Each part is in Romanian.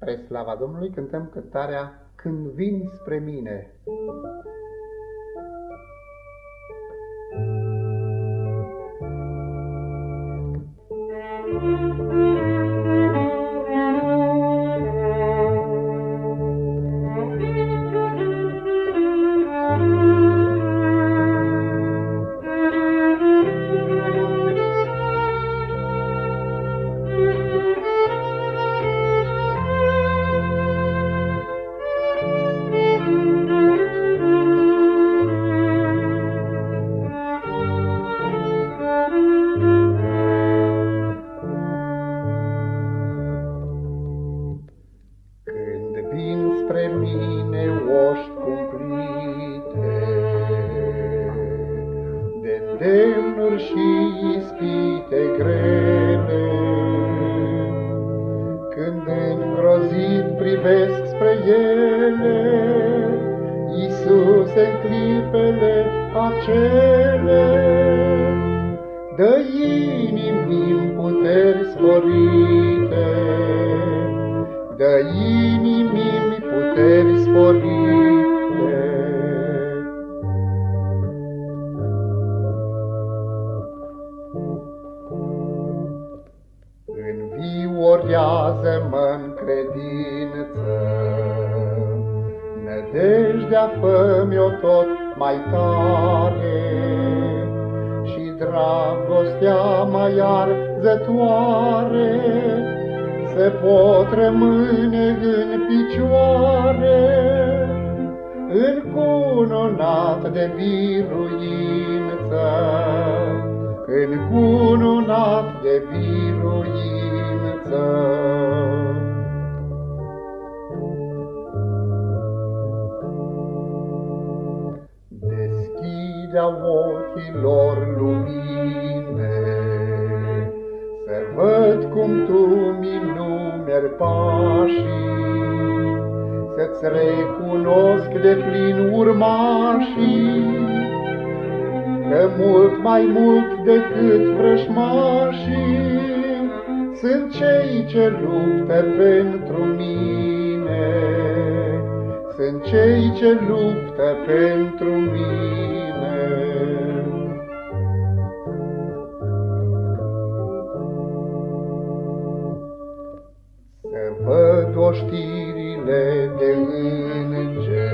Spre slava Domnului cântăm cântarea Când vin spre mine. Spre mine oști cumplite de demnuri și ispite grele. Când îngrozit privesc spre ele, Iisuse în clipele acele, dă inimii puteri sporite, dă inimii puteri sporite. Înviorează-mă în credință, Nădejdea fă-mi-o tot mai tare, Și dragostea mai arzătoare, se pot rămâne în picioare, încununat de biruință, încununat de biruință. Deschidea ochilor lumine, să văd cum tu minumeri pașii, Să-ți recunosc de plin urmașii, Că mult mai mult decât vrășmașii, Sunt cei ce luptă pentru mine, Sunt cei ce luptă pentru mine. văd oștirile de îngeri,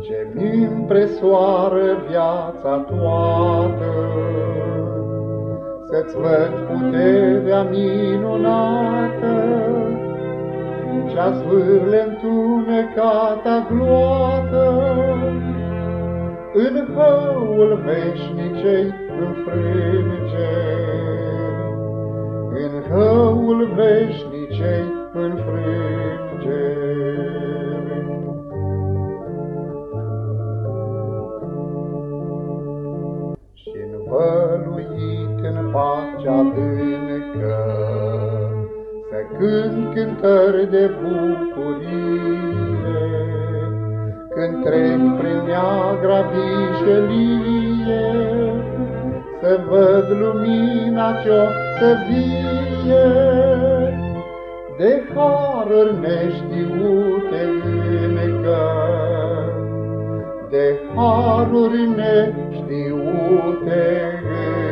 Ce-mi impresoară viața toată, Să-ți văd puterea minunată, Ce-a zvârle întunecata gloată, În hăul veșnicei înfrângeri în hăul veșnicei înfrângeri. Pacea adâncă, să cânt cântări de bucurie, când trec prin neagra vișelie, să văd lumina ce-o să vie, de haruri neștiute încă, de haruri neștiute încă.